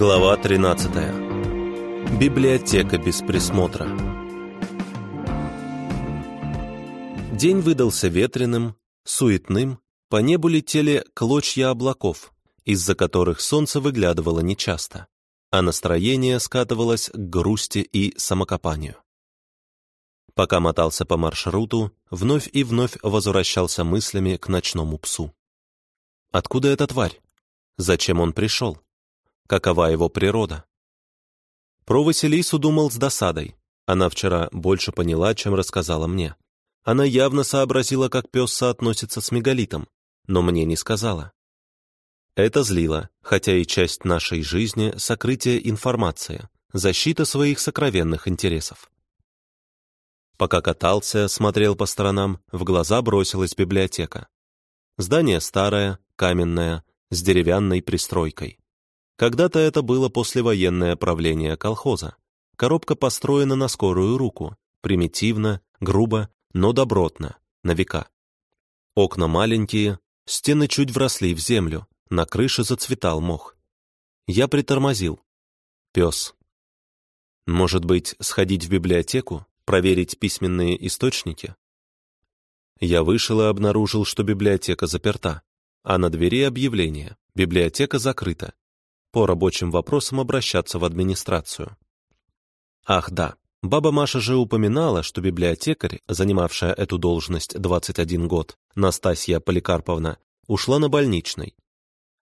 Глава 13. Библиотека без присмотра. День выдался ветреным, суетным, по небу летели клочья облаков, из-за которых солнце выглядывало нечасто, а настроение скатывалось к грусти и самокопанию. Пока мотался по маршруту, вновь и вновь возвращался мыслями к ночному псу. Откуда эта тварь? Зачем он пришел? Какова его природа? Про Василису думал с досадой. Она вчера больше поняла, чем рассказала мне. Она явно сообразила, как пес соотносится с мегалитом, но мне не сказала. Это злило, хотя и часть нашей жизни — сокрытие информации, защита своих сокровенных интересов. Пока катался, смотрел по сторонам, в глаза бросилась библиотека. Здание старое, каменное, с деревянной пристройкой. Когда-то это было послевоенное правление колхоза. Коробка построена на скорую руку, примитивно, грубо, но добротно, на века. Окна маленькие, стены чуть вросли в землю, на крыше зацветал мох. Я притормозил. Пес. Может быть, сходить в библиотеку? проверить письменные источники? Я вышел и обнаружил, что библиотека заперта, а на двери объявление «Библиотека закрыта». По рабочим вопросам обращаться в администрацию. Ах да, баба Маша же упоминала, что библиотекарь, занимавшая эту должность 21 год, Настасья Поликарповна, ушла на больничный.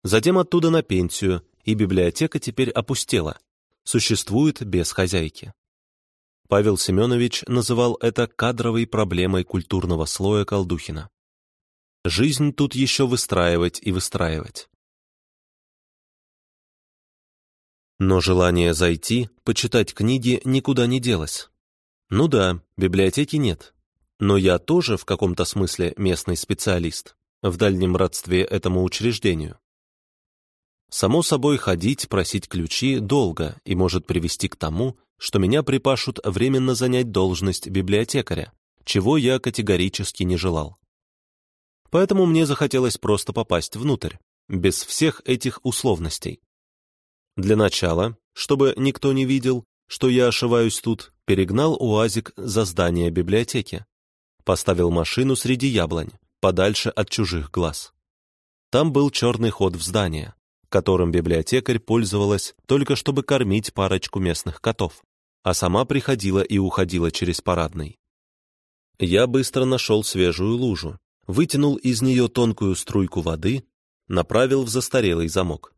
Затем оттуда на пенсию, и библиотека теперь опустела, существует без хозяйки. Павел Семенович называл это кадровой проблемой культурного слоя Колдухина. Жизнь тут еще выстраивать и выстраивать. Но желание зайти, почитать книги никуда не делось. Ну да, библиотеки нет. Но я тоже в каком-то смысле местный специалист, в дальнем родстве этому учреждению. Само собой, ходить, просить ключи долго и может привести к тому, что меня припашут временно занять должность библиотекаря, чего я категорически не желал. Поэтому мне захотелось просто попасть внутрь, без всех этих условностей. Для начала, чтобы никто не видел, что я ошиваюсь тут, перегнал УАЗик за здание библиотеки. Поставил машину среди яблонь, подальше от чужих глаз. Там был черный ход в здание, которым библиотекарь пользовалась только чтобы кормить парочку местных котов, а сама приходила и уходила через парадный. Я быстро нашел свежую лужу, вытянул из нее тонкую струйку воды, направил в застарелый замок.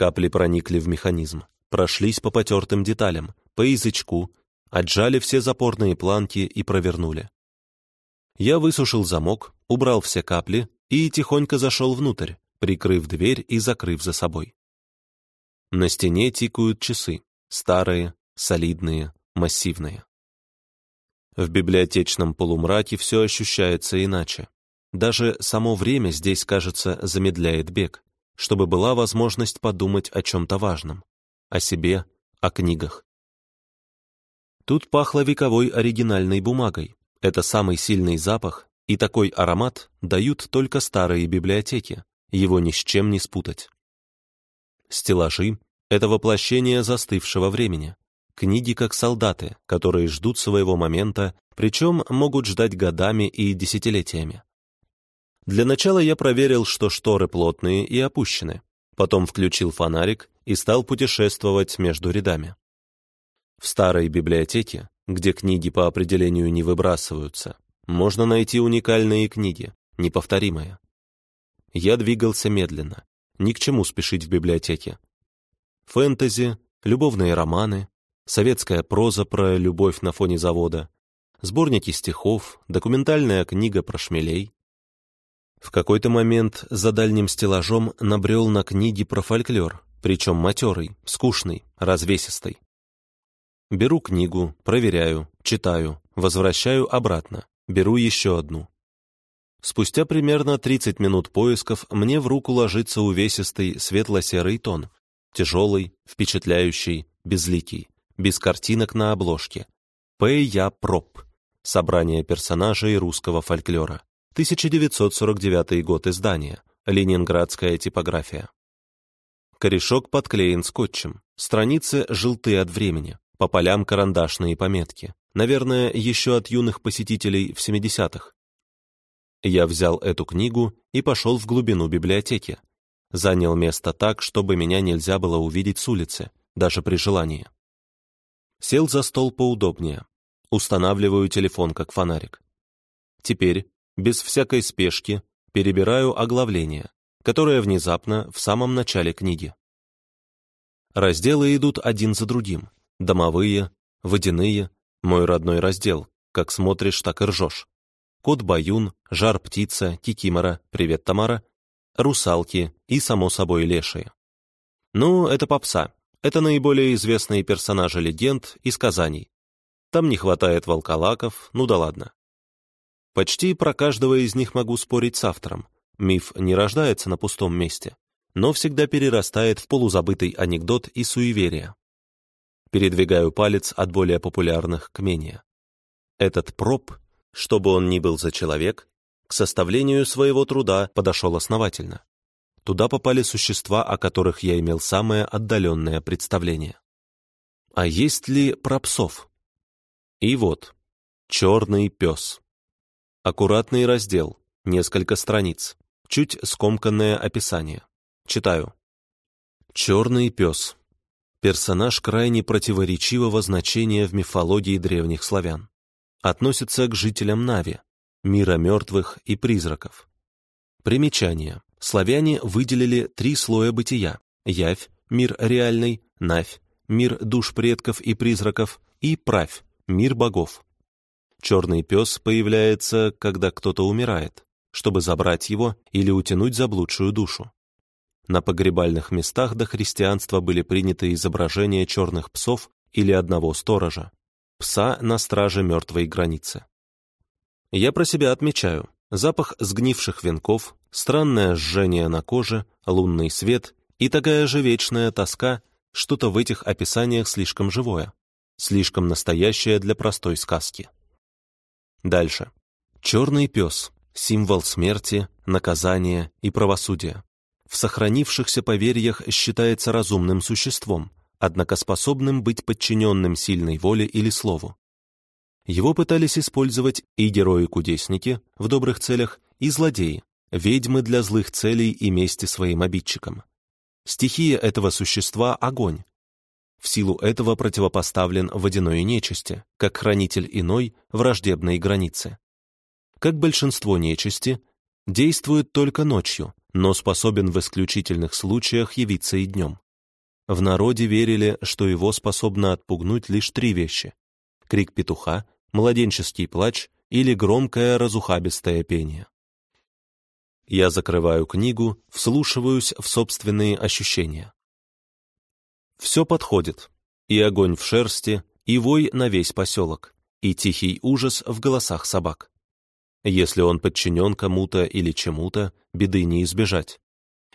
Капли проникли в механизм, прошлись по потертым деталям, по язычку, отжали все запорные планки и провернули. Я высушил замок, убрал все капли и тихонько зашел внутрь, прикрыв дверь и закрыв за собой. На стене тикают часы, старые, солидные, массивные. В библиотечном полумраке все ощущается иначе. Даже само время здесь, кажется, замедляет бег, чтобы была возможность подумать о чем-то важном, о себе, о книгах. Тут пахло вековой оригинальной бумагой. Это самый сильный запах, и такой аромат дают только старые библиотеки, его ни с чем не спутать. Стеллажи — это воплощение застывшего времени. Книги как солдаты, которые ждут своего момента, причем могут ждать годами и десятилетиями. Для начала я проверил, что шторы плотные и опущены, потом включил фонарик и стал путешествовать между рядами. В старой библиотеке, где книги по определению не выбрасываются, можно найти уникальные книги, неповторимые. Я двигался медленно. Ни к чему спешить в библиотеке. Фэнтези, любовные романы, советская проза про любовь на фоне завода, сборники стихов, документальная книга про шмелей. В какой-то момент за дальним стеллажом набрел на книги про фольклор, причем матерый, скучный, развесистый. Беру книгу, проверяю, читаю, возвращаю обратно, беру еще одну. Спустя примерно 30 минут поисков мне в руку ложится увесистый светло-серый тон, тяжелый, впечатляющий, безликий, без картинок на обложке. П. Я. Проб. Собрание персонажей русского фольклора. 1949 год издания. Ленинградская типография. Корешок подклеен скотчем, страницы желтые от времени, по полям карандашные пометки. Наверное, еще от юных посетителей в 70-х. Я взял эту книгу и пошел в глубину библиотеки. Занял место так, чтобы меня нельзя было увидеть с улицы, даже при желании. Сел за стол поудобнее. Устанавливаю телефон как фонарик. Теперь, без всякой спешки, перебираю оглавление, которое внезапно в самом начале книги. Разделы идут один за другим. Домовые, водяные, мой родной раздел, как смотришь, так и ржешь. Кот Баюн, Жар Птица, Кикимора, Привет, Тамара, Русалки и, само собой, Лешие. Ну, это попса. Это наиболее известные персонажи легенд и сказаний. Там не хватает волколаков, ну да ладно. Почти про каждого из них могу спорить с автором. Миф не рождается на пустом месте, но всегда перерастает в полузабытый анекдот и суеверие. Передвигаю палец от более популярных к менее. Этот проб, чтобы он ни был за человек, к составлению своего труда подошел основательно. Туда попали существа, о которых я имел самое отдаленное представление. А есть ли про псов? И вот, черный пес. Аккуратный раздел, несколько страниц, чуть скомканное описание. Читаю. Черный пес. Персонаж крайне противоречивого значения в мифологии древних славян. Относится к жителям Нави, мира мертвых и призраков. Примечание. Славяне выделили три слоя бытия – явь, мир реальный, навь, мир душ предков и призраков, и правь, мир богов. Черный пес появляется, когда кто-то умирает, чтобы забрать его или утянуть заблудшую душу. На погребальных местах до христианства были приняты изображения черных псов или одного сторожа, пса на страже мертвой границы. Я про себя отмечаю запах сгнивших венков, странное жжение на коже, лунный свет и такая же вечная тоска, что-то в этих описаниях слишком живое, слишком настоящее для простой сказки. Дальше. Черный пес — символ смерти, наказания и правосудия в сохранившихся поверьях считается разумным существом, однако способным быть подчиненным сильной воле или слову. Его пытались использовать и герои-кудесники в добрых целях, и злодеи, ведьмы для злых целей и мести своим обидчикам. Стихия этого существа — огонь. В силу этого противопоставлен водяной нечисти, как хранитель иной враждебной границы. Как большинство нечисти, действует только ночью, но способен в исключительных случаях явиться и днем. В народе верили, что его способно отпугнуть лишь три вещи — крик петуха, младенческий плач или громкое разухабистое пение. Я закрываю книгу, вслушиваюсь в собственные ощущения. Все подходит. И огонь в шерсти, и вой на весь поселок, и тихий ужас в голосах собак. Если он подчинен кому-то или чему-то, беды не избежать.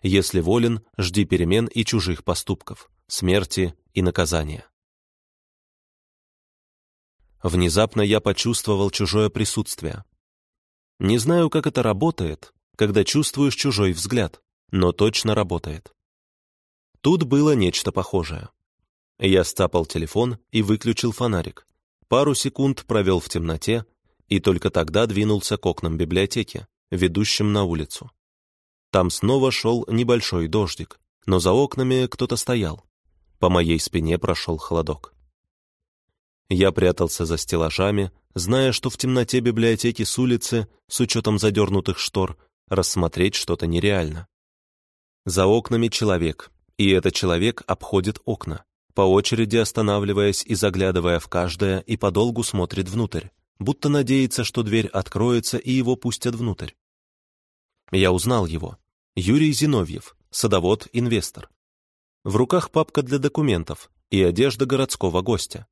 Если волен, жди перемен и чужих поступков, смерти и наказания. Внезапно я почувствовал чужое присутствие. Не знаю, как это работает, когда чувствуешь чужой взгляд, но точно работает. Тут было нечто похожее. Я стапал телефон и выключил фонарик. Пару секунд провел в темноте, и только тогда двинулся к окнам библиотеки, ведущим на улицу. Там снова шел небольшой дождик, но за окнами кто-то стоял. По моей спине прошел холодок. Я прятался за стеллажами, зная, что в темноте библиотеки с улицы, с учетом задернутых штор, рассмотреть что-то нереально. За окнами человек, и этот человек обходит окна, по очереди останавливаясь и заглядывая в каждое, и подолгу смотрит внутрь будто надеется, что дверь откроется и его пустят внутрь. Я узнал его. Юрий Зиновьев, садовод-инвестор. В руках папка для документов и одежда городского гостя.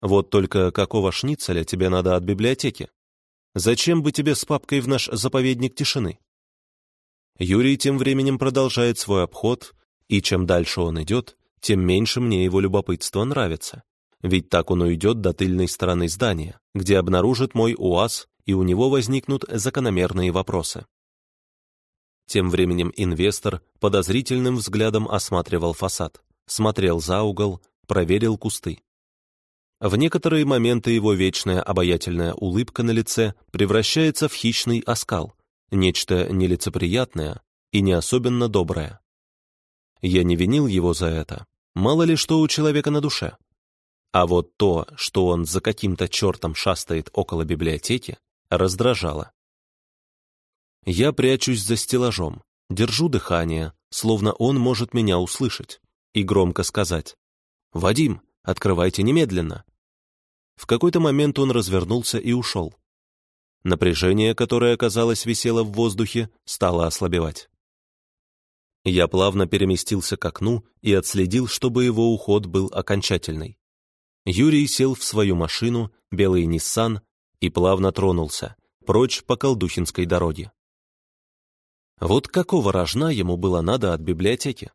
Вот только какого шницеля тебе надо от библиотеки? Зачем бы тебе с папкой в наш заповедник тишины? Юрий тем временем продолжает свой обход, и чем дальше он идет, тем меньше мне его любопытство нравится ведь так он уйдет до тыльной стороны здания, где обнаружит мой УАЗ, и у него возникнут закономерные вопросы. Тем временем инвестор подозрительным взглядом осматривал фасад, смотрел за угол, проверил кусты. В некоторые моменты его вечная обаятельная улыбка на лице превращается в хищный оскал, нечто нелицеприятное и не особенно доброе. Я не винил его за это, мало ли что у человека на душе. А вот то, что он за каким-то чертом шастает около библиотеки, раздражало. Я прячусь за стеллажом, держу дыхание, словно он может меня услышать, и громко сказать «Вадим, открывайте немедленно!» В какой-то момент он развернулся и ушел. Напряжение, которое, казалось, висело в воздухе, стало ослабевать. Я плавно переместился к окну и отследил, чтобы его уход был окончательный. Юрий сел в свою машину, белый Ниссан, и плавно тронулся, прочь по Колдухинской дороге. Вот какого рожна ему было надо от библиотеки?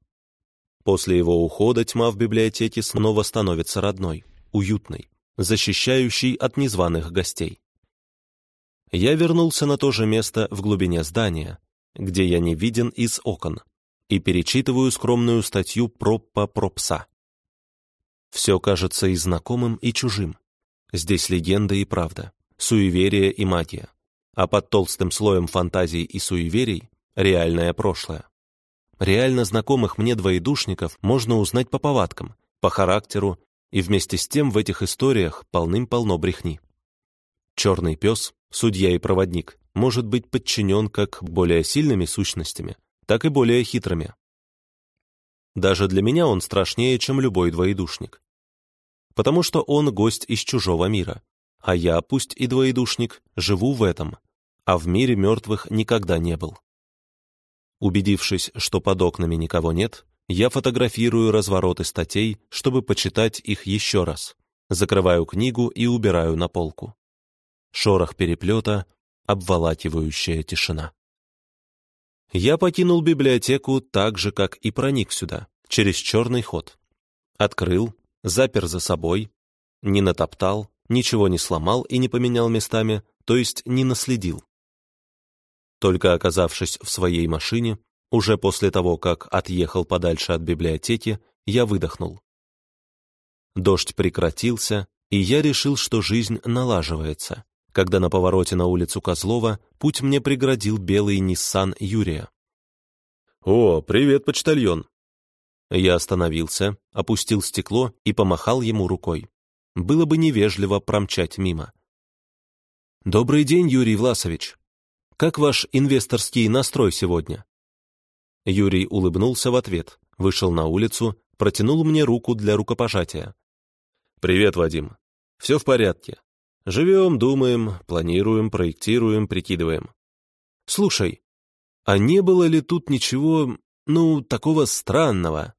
После его ухода тьма в библиотеке снова становится родной, уютной, защищающей от незваных гостей. Я вернулся на то же место в глубине здания, где я не виден из окон, и перечитываю скромную статью про пса. Все кажется и знакомым, и чужим. Здесь легенда и правда, суеверие и магия. А под толстым слоем фантазий и суеверий — реальное прошлое. Реально знакомых мне двоедушников можно узнать по повадкам, по характеру, и вместе с тем в этих историях полным-полно брехни. Черный пес, судья и проводник, может быть подчинен как более сильными сущностями, так и более хитрыми. Даже для меня он страшнее, чем любой двоедушник. Потому что он гость из чужого мира, а я, пусть и двоедушник, живу в этом, а в мире мертвых никогда не был. Убедившись, что под окнами никого нет, я фотографирую развороты статей, чтобы почитать их еще раз. Закрываю книгу и убираю на полку. Шорох переплета, обволакивающая тишина. Я покинул библиотеку так же, как и проник сюда, через черный ход. Открыл, запер за собой, не натоптал, ничего не сломал и не поменял местами, то есть не наследил. Только оказавшись в своей машине, уже после того, как отъехал подальше от библиотеки, я выдохнул. Дождь прекратился, и я решил, что жизнь налаживается когда на повороте на улицу Козлова путь мне преградил белый Ниссан Юрия. «О, привет, почтальон!» Я остановился, опустил стекло и помахал ему рукой. Было бы невежливо промчать мимо. «Добрый день, Юрий Власович. Как ваш инвесторский настрой сегодня?» Юрий улыбнулся в ответ, вышел на улицу, протянул мне руку для рукопожатия. «Привет, Вадим. Все в порядке. Живем, думаем, планируем, проектируем, прикидываем. Слушай, а не было ли тут ничего, ну, такого странного?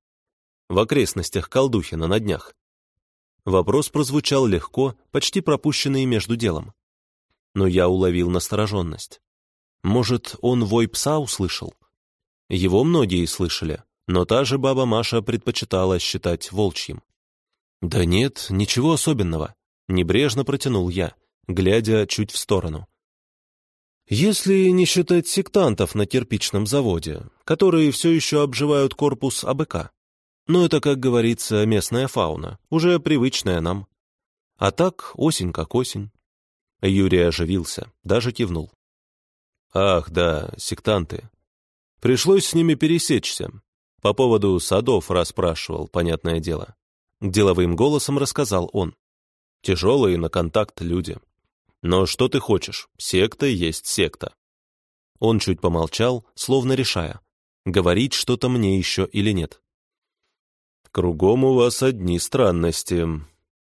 В окрестностях Колдухина на днях. Вопрос прозвучал легко, почти пропущенный между делом. Но я уловил настороженность. Может, он вой пса услышал? Его многие слышали, но та же баба Маша предпочитала считать волчьим. Да нет, ничего особенного. Небрежно протянул я, глядя чуть в сторону. Если не считать сектантов на кирпичном заводе, которые все еще обживают корпус АБК. Но это, как говорится, местная фауна, уже привычная нам. А так, осень как осень. Юрий оживился, даже кивнул. Ах, да, сектанты. Пришлось с ними пересечься. По поводу садов расспрашивал, понятное дело. Деловым голосом рассказал он. Тяжелые на контакт люди. Но что ты хочешь? Секта есть секта. Он чуть помолчал, словно решая, говорить что-то мне еще или нет. Кругом у вас одни странности.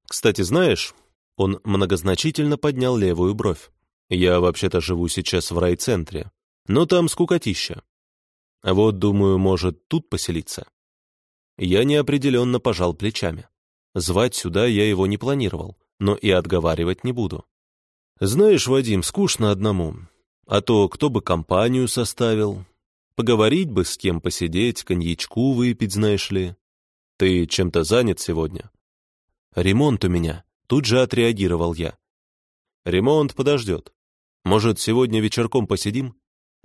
Кстати, знаешь, он многозначительно поднял левую бровь. Я вообще-то живу сейчас в райцентре, но там скукотища. Вот, думаю, может, тут поселиться. Я неопределенно пожал плечами. Звать сюда я его не планировал, но и отговаривать не буду. Знаешь, Вадим, скучно одному. А то кто бы компанию составил? Поговорить бы с кем посидеть, коньячку выпить, знаешь ли. Ты чем-то занят сегодня? Ремонт у меня. Тут же отреагировал я. Ремонт подождет. Может, сегодня вечерком посидим?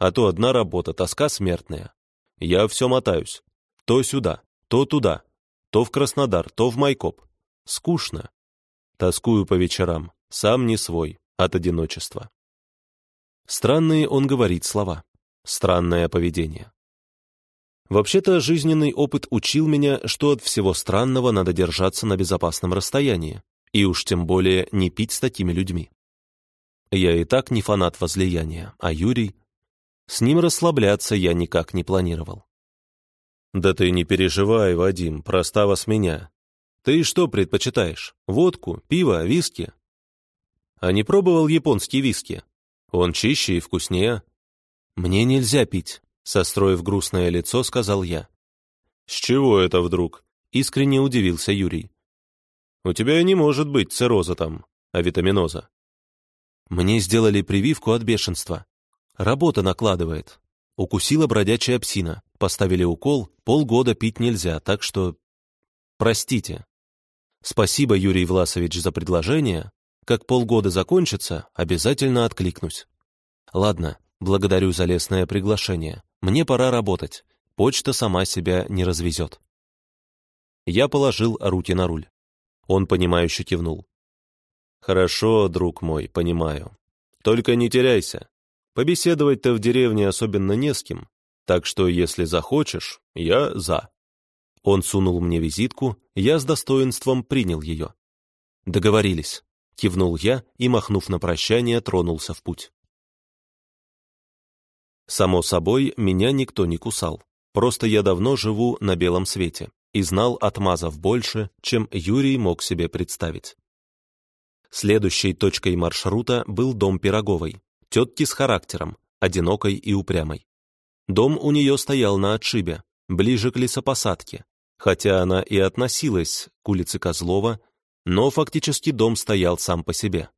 а то одна работа, тоска смертная. Я все мотаюсь. То сюда, то туда, то в Краснодар, то в Майкоп. Скучно. Тоскую по вечерам, сам не свой, от одиночества. Странные он говорит слова. Странное поведение. Вообще-то жизненный опыт учил меня, что от всего странного надо держаться на безопасном расстоянии, и уж тем более не пить с такими людьми. Я и так не фанат возлияния, а Юрий... С ним расслабляться я никак не планировал. «Да ты не переживай, Вадим, простава с меня. Ты что предпочитаешь? Водку, пиво, виски?» «А не пробовал японский виски? Он чище и вкуснее». «Мне нельзя пить», — состроив грустное лицо, сказал я. «С чего это вдруг?» — искренне удивился Юрий. «У тебя не может быть цирроза там, а витаминоза». «Мне сделали прививку от бешенства. Работа накладывает. Укусила бродячая псина. Поставили укол, полгода пить нельзя, так что... Простите. Спасибо, Юрий Власович, за предложение. Как полгода закончится, обязательно откликнусь. Ладно, благодарю за лестное приглашение. Мне пора работать. Почта сама себя не развезет. Я положил руки на руль. Он, понимающе кивнул. «Хорошо, друг мой, понимаю. Только не теряйся. Побеседовать-то в деревне особенно не с кем, так что, если захочешь, я за». Он сунул мне визитку, я с достоинством принял ее. «Договорились», — кивнул я и, махнув на прощание, тронулся в путь. Само собой, меня никто не кусал. Просто я давно живу на белом свете и знал отмазов больше, чем Юрий мог себе представить. Следующей точкой маршрута был дом Пироговой, тетки с характером, одинокой и упрямой. Дом у нее стоял на отшибе, ближе к лесопосадке, хотя она и относилась к улице Козлова, но фактически дом стоял сам по себе.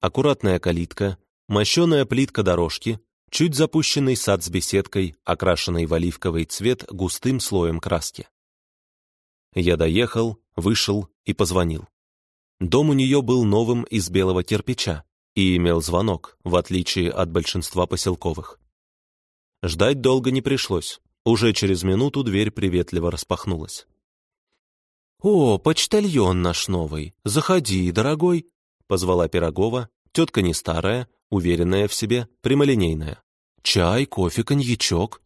Аккуратная калитка, мощеная плитка дорожки, чуть запущенный сад с беседкой, окрашенный в оливковый цвет густым слоем краски. Я доехал, вышел и позвонил. Дом у нее был новым из белого кирпича, и имел звонок, в отличие от большинства поселковых. Ждать долго не пришлось. Уже через минуту дверь приветливо распахнулась. «О, почтальон наш новый! Заходи, дорогой!» — позвала Пирогова, тетка не старая, уверенная в себе, прямолинейная. «Чай, кофе, коньячок».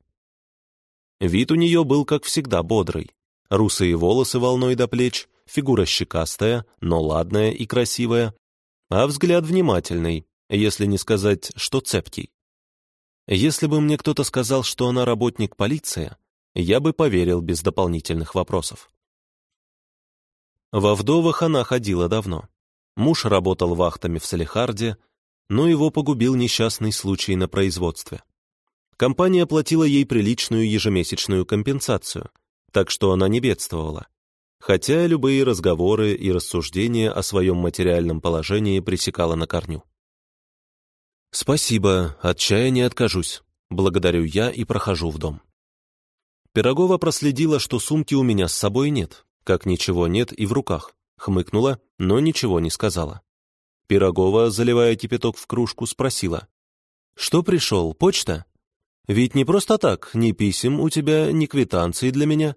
Вид у нее был, как всегда, бодрый. Русые волосы волной до плеч, фигура щекастая, но ладная и красивая, а взгляд внимательный, если не сказать, что цепкий. Если бы мне кто-то сказал, что она работник полиции, я бы поверил без дополнительных вопросов. Во вдовах она ходила давно. Муж работал вахтами в Салихарде, но его погубил несчастный случай на производстве. Компания платила ей приличную ежемесячную компенсацию, так что она не бедствовала хотя любые разговоры и рассуждения о своем материальном положении пресекала на корню. «Спасибо, от чая не откажусь», — благодарю я и прохожу в дом. Пирогова проследила, что сумки у меня с собой нет, как ничего нет и в руках, хмыкнула, но ничего не сказала. Пирогова, заливая кипяток в кружку, спросила. «Что пришел, почта? Ведь не просто так, ни писем у тебя, ни квитанции для меня».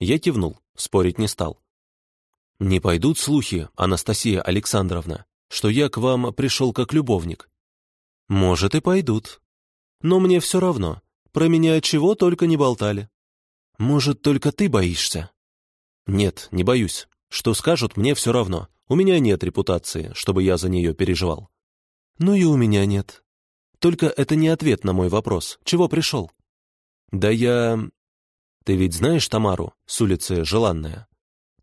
Я кивнул. Спорить не стал. «Не пойдут слухи, Анастасия Александровна, что я к вам пришел как любовник?» «Может, и пойдут. Но мне все равно. Про меня чего только не болтали. Может, только ты боишься?» «Нет, не боюсь. Что скажут, мне все равно. У меня нет репутации, чтобы я за нее переживал». «Ну и у меня нет. Только это не ответ на мой вопрос. Чего пришел?» «Да я... Ты ведь знаешь Тамару с улицы Желанная?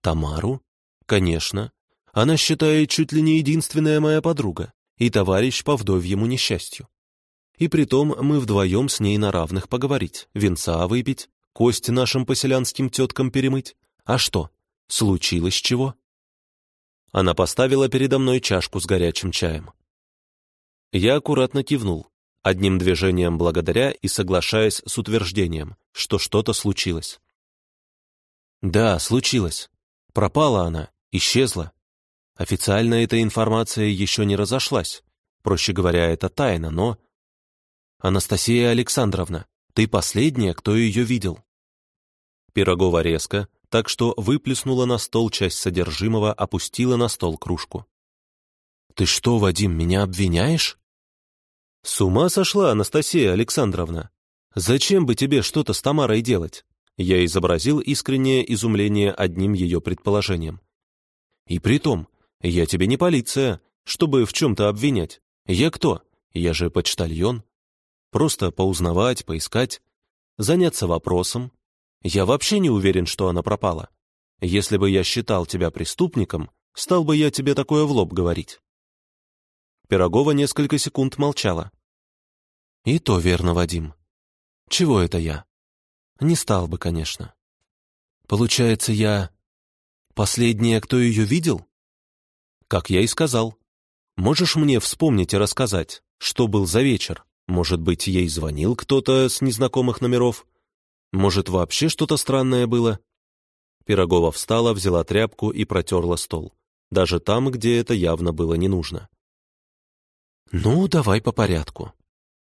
Тамару? Конечно. Она считает чуть ли не единственная моя подруга и товарищ по вдовьему несчастью. И притом мы вдвоем с ней на равных поговорить, венца выпить, кости нашим поселянским теткам перемыть. А что, случилось чего? Она поставила передо мной чашку с горячим чаем. Я аккуратно кивнул, одним движением благодаря и соглашаясь с утверждением, что что-то случилось. Да, случилось. Пропала она, исчезла. Официально эта информация еще не разошлась. Проще говоря, это тайна, но... Анастасия Александровна, ты последняя, кто ее видел». Пирогова резко, так что выплеснула на стол часть содержимого, опустила на стол кружку. «Ты что, Вадим, меня обвиняешь?» «С ума сошла, Анастасия Александровна! Зачем бы тебе что-то с Тамарой делать?» Я изобразил искреннее изумление одним ее предположением. «И при том, я тебе не полиция, чтобы в чем-то обвинять. Я кто? Я же почтальон. Просто поузнавать, поискать, заняться вопросом. Я вообще не уверен, что она пропала. Если бы я считал тебя преступником, стал бы я тебе такое в лоб говорить». Пирогова несколько секунд молчала. «И то верно, Вадим. Чего это я? Не стал бы, конечно. Получается, я... Последняя, кто ее видел? Как я и сказал. Можешь мне вспомнить и рассказать, что был за вечер? Может быть, ей звонил кто-то с незнакомых номеров? Может, вообще что-то странное было?» Пирогова встала, взяла тряпку и протерла стол. Даже там, где это явно было не нужно. «Ну, давай по порядку».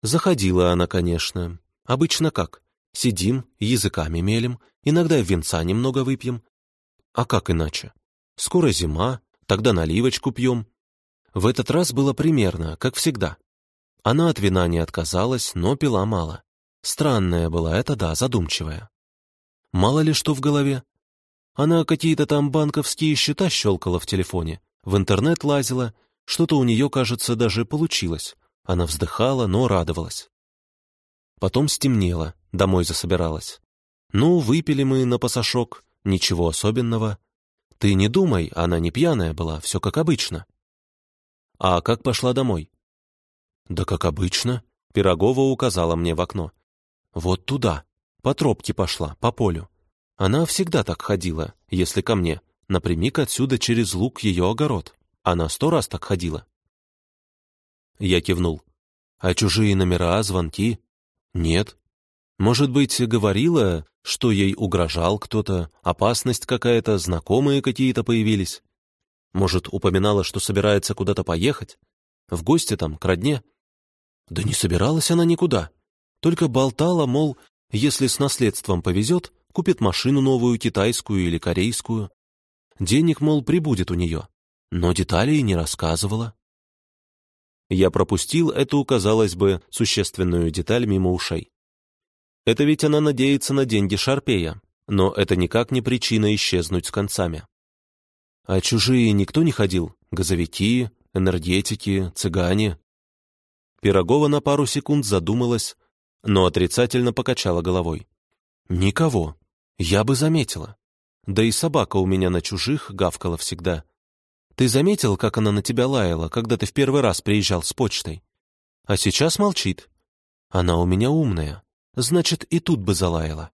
Заходила она, конечно. Обычно как? Сидим, языками мелем, иногда венца немного выпьем. А как иначе? Скоро зима, тогда наливочку пьем. В этот раз было примерно, как всегда. Она от вина не отказалась, но пила мало. Странная была эта, да, задумчивая. Мало ли что в голове. Она какие-то там банковские счета щелкала в телефоне, в интернет лазила, что-то у нее, кажется, даже получилось. Она вздыхала, но радовалась. Потом стемнело, домой засобиралась. Ну, выпили мы на пасашок, ничего особенного. Ты не думай, она не пьяная была, все как обычно. А как пошла домой? Да как обычно, Пирогова указала мне в окно. Вот туда, по тропке пошла, по полю. Она всегда так ходила, если ко мне, напрямик отсюда через луг ее огород. Она сто раз так ходила. Я кивнул. А чужие номера, звонки? Нет. Может быть, говорила, что ей угрожал кто-то, опасность какая-то, знакомые какие-то появились? Может, упоминала, что собирается куда-то поехать? В гости там, к родне? Да не собиралась она никуда. Только болтала, мол, если с наследством повезет, купит машину новую, китайскую или корейскую. Денег, мол, прибудет у нее. Но деталей не рассказывала. Я пропустил эту, казалось бы, существенную деталь мимо ушей. Это ведь она надеется на деньги Шарпея, но это никак не причина исчезнуть с концами. А чужие никто не ходил? Газовики, энергетики, цыгане? Пирогова на пару секунд задумалась, но отрицательно покачала головой. «Никого. Я бы заметила. Да и собака у меня на чужих гавкала всегда. Ты заметил, как она на тебя лаяла, когда ты в первый раз приезжал с почтой? А сейчас молчит. Она у меня умная, значит, и тут бы залаяла.